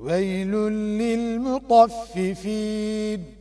ويل للمطففين.